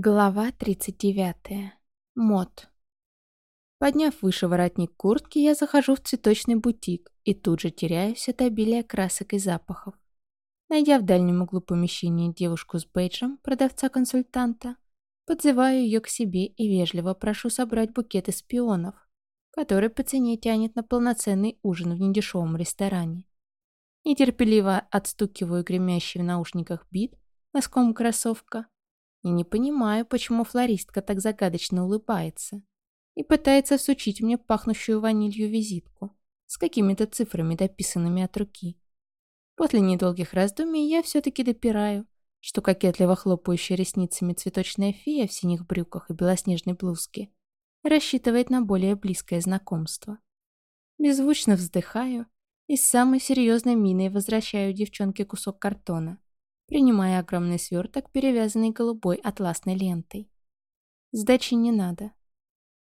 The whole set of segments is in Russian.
Глава 39. Мод. Подняв выше воротник куртки, я захожу в цветочный бутик и тут же теряюсь от обилия красок и запахов. Найдя в дальнем углу помещения девушку с бейджем, продавца-консультанта, подзываю ее к себе и вежливо прошу собрать букет из пионов, который по цене тянет на полноценный ужин в недешевом ресторане. Нетерпеливо отстукиваю гремящий в наушниках бит носком кроссовка – и не понимаю, почему флористка так загадочно улыбается и пытается всучить мне пахнущую ванилью визитку с какими-то цифрами, дописанными от руки. После недолгих раздумий я все-таки допираю, что кокетливо хлопающая ресницами цветочная фея в синих брюках и белоснежной блузке рассчитывает на более близкое знакомство. Беззвучно вздыхаю и с самой серьезной миной возвращаю девчонке кусок картона, принимая огромный сверток, перевязанный голубой атласной лентой. Сдачи не надо.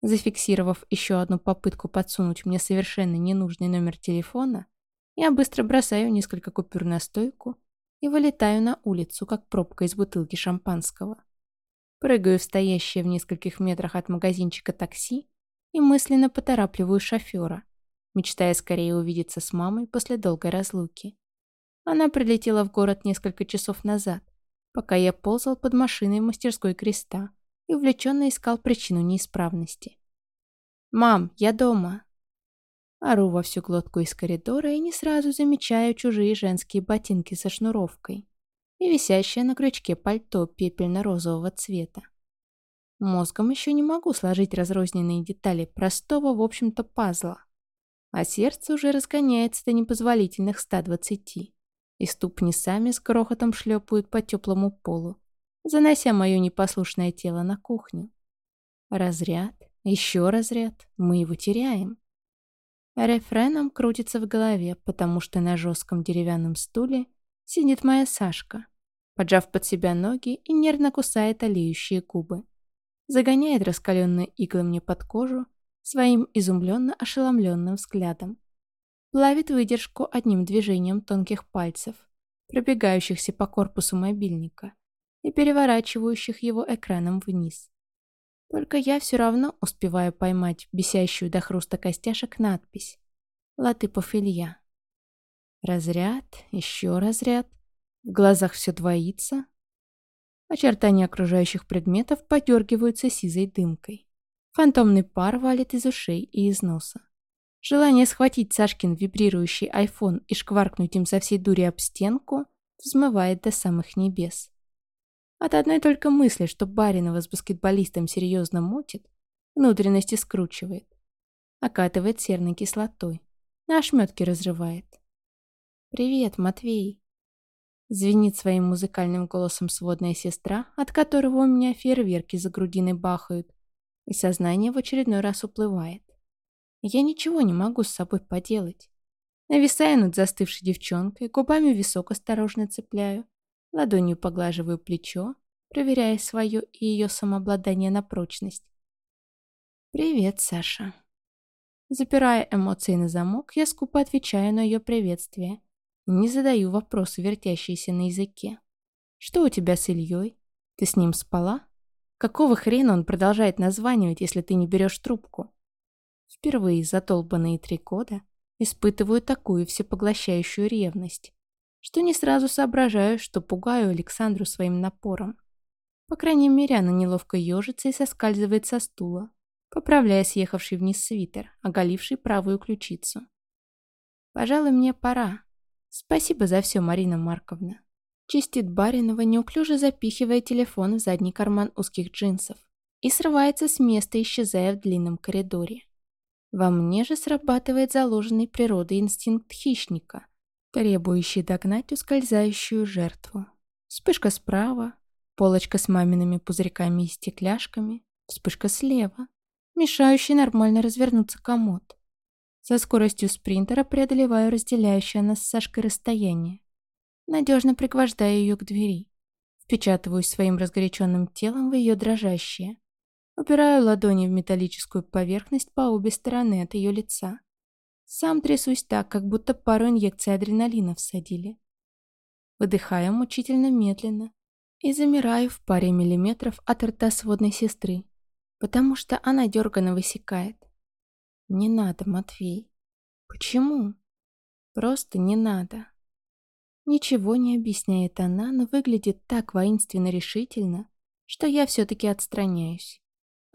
Зафиксировав еще одну попытку подсунуть мне совершенно ненужный номер телефона, я быстро бросаю несколько купюр на стойку и вылетаю на улицу, как пробка из бутылки шампанского. Прыгаю в стоящее в нескольких метрах от магазинчика такси и мысленно поторапливаю шофера, мечтая скорее увидеться с мамой после долгой разлуки. Она прилетела в город несколько часов назад, пока я ползал под машиной в мастерской креста и увлеченно искал причину неисправности. «Мам, я дома!» Ору во всю глотку из коридора и не сразу замечаю чужие женские ботинки со шнуровкой и висящее на крючке пальто пепельно-розового цвета. Мозгом еще не могу сложить разрозненные детали простого, в общем-то, пазла, а сердце уже разгоняется до непозволительных 120 и ступни сами с грохотом шлепают по теплому полу, занося мое непослушное тело на кухню. Разряд, еще разряд, мы его теряем. Рефреном крутится в голове, потому что на жестком деревянном стуле сидит моя Сашка, поджав под себя ноги и нервно кусает олеющие губы. Загоняет раскаленные иглы мне под кожу своим изумленно ошеломленным взглядом плавит выдержку одним движением тонких пальцев, пробегающихся по корпусу мобильника и переворачивающих его экраном вниз. Только я все равно успеваю поймать бесящую до хруста костяшек надпись «Латыпов Илья». Разряд, еще разряд. В глазах все двоится. Очертания окружающих предметов подергиваются сизой дымкой. Фантомный пар валит из ушей и из носа. Желание схватить Сашкин вибрирующий айфон и шкваркнуть им со всей дури об стенку взмывает до самых небес. От одной только мысли, что Баринова с баскетболистом серьезно мутит, внутренности скручивает. Окатывает серной кислотой. На ошметке разрывает. «Привет, Матвей!» Звенит своим музыкальным голосом сводная сестра, от которого у меня фейерверки за грудиной бахают, и сознание в очередной раз уплывает. Я ничего не могу с собой поделать. Нависая над застывшей девчонкой, губами висок осторожно цепляю, ладонью поглаживаю плечо, проверяя свое и ее самообладание на прочность. «Привет, Саша». Запирая эмоции на замок, я скупо отвечаю на ее приветствие. Не задаю вопросы, вертящиеся на языке. «Что у тебя с Ильей? Ты с ним спала? Какого хрена он продолжает названивать, если ты не берешь трубку?» Впервые за долбанные три года испытываю такую всепоглощающую ревность, что не сразу соображаю, что пугаю Александру своим напором. По крайней мере, она неловко ежится и соскальзывает со стула, поправляя съехавший вниз свитер, оголивший правую ключицу. «Пожалуй, мне пора. Спасибо за все, Марина Марковна». Чистит Баринова, неуклюже запихивая телефон в задний карман узких джинсов и срывается с места, исчезая в длинном коридоре. Во мне же срабатывает заложенный природой инстинкт хищника, требующий догнать ускользающую жертву. Вспышка справа, полочка с мамиными пузырьками и стекляшками, вспышка слева, мешающий нормально развернуться комод. Со скоростью спринтера преодолеваю разделяющее нас с Сашкой расстояние. Надежно пригвождаю ее к двери. Впечатываюсь своим разгоряченным телом в ее дрожащее, Упираю ладони в металлическую поверхность по обе стороны от ее лица. Сам трясусь так, как будто пару инъекций адреналина всадили. Выдыхаю мучительно медленно, и замираю в паре миллиметров от рта сводной сестры, потому что она дерганно высекает. «Не надо, Матвей». «Почему?» «Просто не надо». Ничего не объясняет она, но выглядит так воинственно решительно, что я все-таки отстраняюсь.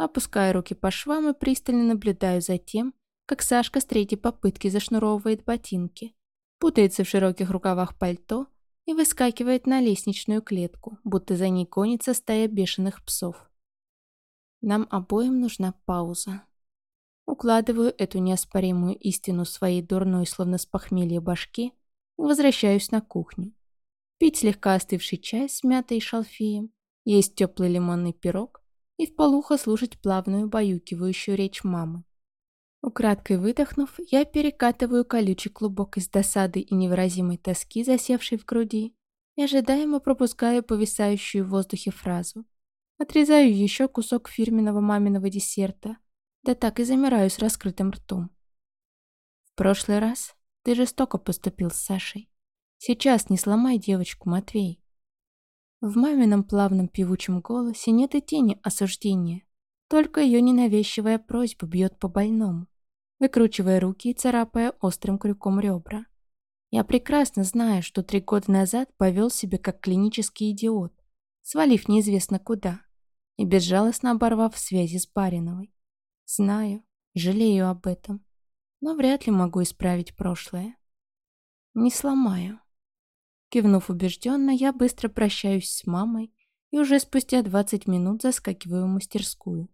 Опускаю руки по швам и пристально наблюдаю за тем, как Сашка с третьей попытки зашнуровывает ботинки, путается в широких рукавах пальто и выскакивает на лестничную клетку, будто за ней гонится стая бешеных псов. Нам обоим нужна пауза. Укладываю эту неоспоримую истину своей дурной, словно с похмелья башки, и возвращаюсь на кухню. Пить слегка остывший чай с мятой и шалфеем, есть теплый лимонный пирог и вполуха слушать плавную, баюкивающую речь мамы. Украдкой выдохнув, я перекатываю колючий клубок из досады и невыразимой тоски, засевшей в груди, и ожидаемо пропускаю повисающую в воздухе фразу. Отрезаю еще кусок фирменного маминого десерта, да так и замираю с раскрытым ртом. В прошлый раз ты жестоко поступил с Сашей. Сейчас не сломай девочку, Матвей. В мамином плавном певучем голосе нет и тени осуждения, только ее ненавязчивая просьба бьет по больному выкручивая руки и царапая острым крюком ребра. Я прекрасно знаю, что три года назад повел себя как клинический идиот, свалив неизвестно куда и безжалостно оборвав связи с Бариновой. Знаю, жалею об этом, но вряд ли могу исправить прошлое. Не сломаю. Кивнув убежденно, я быстро прощаюсь с мамой и уже спустя 20 минут заскакиваю в мастерскую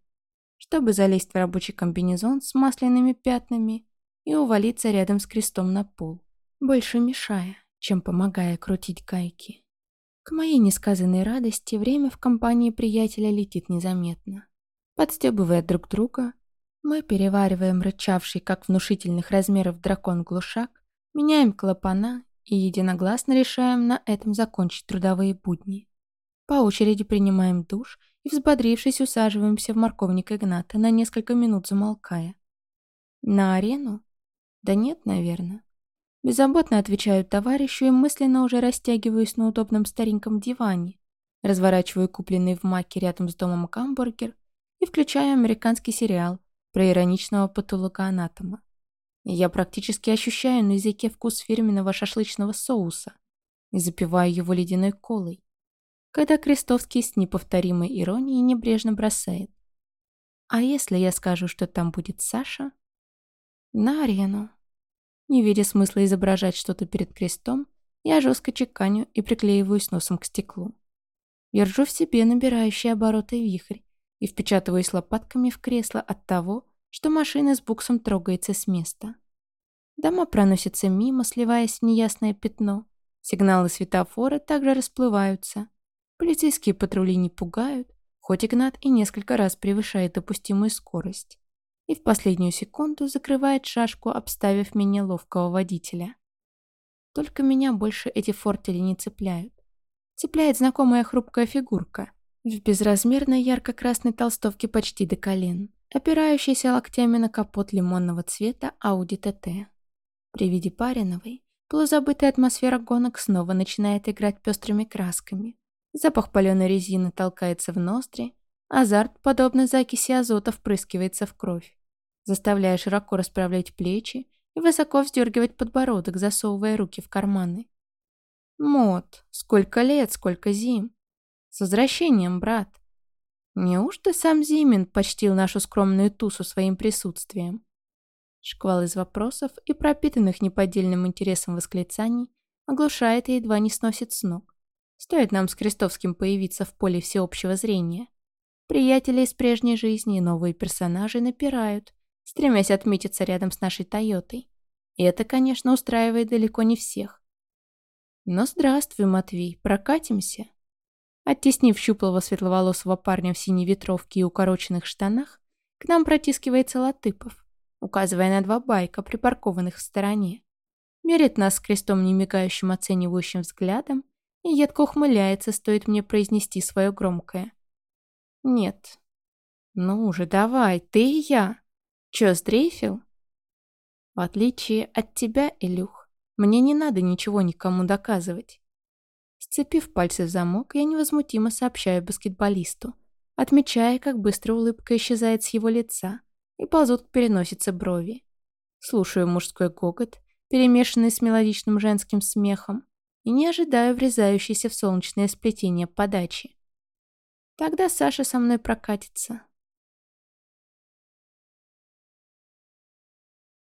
чтобы залезть в рабочий комбинезон с масляными пятнами и увалиться рядом с крестом на пол, больше мешая, чем помогая крутить гайки. К моей несказанной радости время в компании приятеля летит незаметно. Подстебывая друг друга, мы перевариваем рычавший, как внушительных размеров дракон-глушак, меняем клапана и единогласно решаем на этом закончить трудовые будни. По очереди принимаем душ и, взбодрившись, усаживаемся в морковник Игната, на несколько минут замолкая. На арену? Да нет, наверное. Беззаботно отвечаю товарищу и мысленно уже растягиваюсь на удобном стареньком диване, разворачиваю купленный в маке рядом с домом гамбургер и включаю американский сериал про ироничного патологоанатома. Я практически ощущаю на языке вкус фирменного шашлычного соуса и запиваю его ледяной колой когда Крестовский с неповторимой иронией небрежно бросает. «А если я скажу, что там будет Саша?» «На арену». Не видя смысла изображать что-то перед крестом, я жестко чеканю и приклеиваюсь носом к стеклу. Держу в себе набирающий обороты вихрь и впечатываюсь лопатками в кресло от того, что машина с буксом трогается с места. Дома проносятся мимо, сливаясь в неясное пятно. Сигналы светофора также расплываются. Полицейские патрули не пугают, хоть Игнат и несколько раз превышает допустимую скорость. И в последнюю секунду закрывает шашку, обставив меня ловкого водителя. Только меня больше эти фортели не цепляют. Цепляет знакомая хрупкая фигурка в безразмерной ярко-красной толстовке почти до колен, опирающаяся локтями на капот лимонного цвета Audi TT. При виде Париновой полузабытая атмосфера гонок снова начинает играть пестрыми красками. Запах паленой резины толкается в ноздри, азарт, подобно закиси азота, впрыскивается в кровь, заставляя широко расправлять плечи и высоко вздергивать подбородок, засовывая руки в карманы. Мод, сколько лет, сколько зим. С возвращением, брат. Неужто сам Зимин почтил нашу скромную тусу своим присутствием? Шквал из вопросов и пропитанных неподдельным интересом восклицаний оглушает и едва не сносит с ног. Стоит нам с Крестовским появиться в поле всеобщего зрения. Приятели из прежней жизни и новые персонажи напирают, стремясь отметиться рядом с нашей Тойотой. И это, конечно, устраивает далеко не всех. Но здравствуй, Матвей, прокатимся. Оттеснив щуплого светловолосого парня в синей ветровке и укороченных штанах, к нам протискивается Латыпов, указывая на два байка, припаркованных в стороне. Мерит нас с крестом немигающим оценивающим взглядом и едко ухмыляется, стоит мне произнести свое громкое. «Нет». «Ну уже давай, ты и я. Чё, сдрейфил?» «В отличие от тебя, Илюх, мне не надо ничего никому доказывать. Сцепив пальцы в замок, я невозмутимо сообщаю баскетболисту, отмечая, как быстро улыбка исчезает с его лица и ползут к переносице брови. Слушаю мужской гогот, перемешанный с мелодичным женским смехом, и не ожидаю врезающейся в солнечное сплетение подачи. Тогда Саша со мной прокатится,